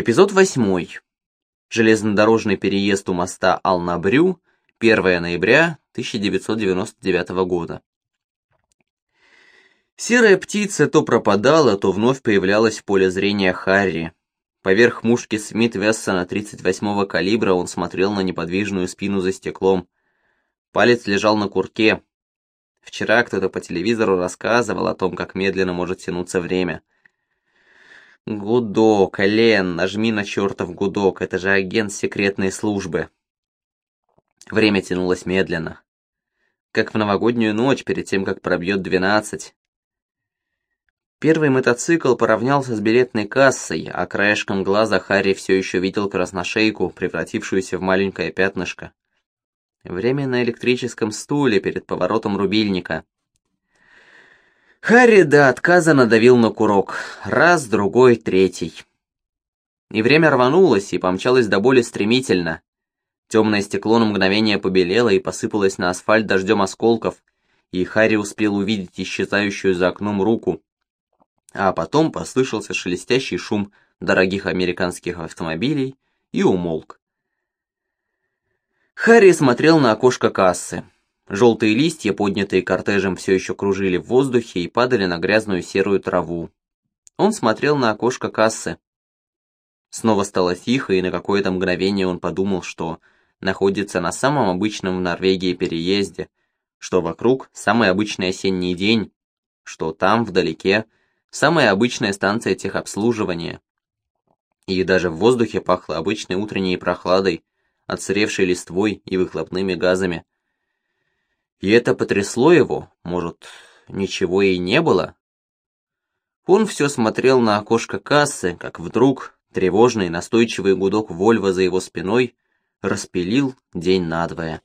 Эпизод восьмой. Железнодорожный переезд у моста Алнабрю, 1 ноября 1999 года. Серая птица то пропадала, то вновь появлялась в поле зрения Харри. Поверх мушки Смит Вессона 38-го калибра он смотрел на неподвижную спину за стеклом. Палец лежал на курке. Вчера кто-то по телевизору рассказывал о том, как медленно может тянуться время. Гудок, Элен, нажми на чертов гудок, это же агент секретной службы. Время тянулось медленно. Как в новогоднюю ночь, перед тем, как пробьет двенадцать. Первый мотоцикл поравнялся с билетной кассой, а краешком глаза Харри все еще видел красношейку, превратившуюся в маленькое пятнышко. Время на электрическом стуле перед поворотом рубильника. Харри до отказа надавил на курок. Раз, другой, третий. И время рванулось и помчалось до боли стремительно. Темное стекло на мгновение побелело и посыпалось на асфальт дождем осколков, и Харри успел увидеть исчезающую за окном руку. А потом послышался шелестящий шум дорогих американских автомобилей и умолк. Харри смотрел на окошко кассы. Желтые листья, поднятые кортежем, все еще кружили в воздухе и падали на грязную серую траву. Он смотрел на окошко кассы. Снова стало тихо, и на какое-то мгновение он подумал, что находится на самом обычном в Норвегии переезде, что вокруг самый обычный осенний день, что там, вдалеке, самая обычная станция техобслуживания. И даже в воздухе пахло обычной утренней прохладой, отсыревшей листвой и выхлопными газами. И это потрясло его, может, ничего и не было? Он все смотрел на окошко кассы, как вдруг тревожный настойчивый гудок Вольва за его спиной распилил день надвое.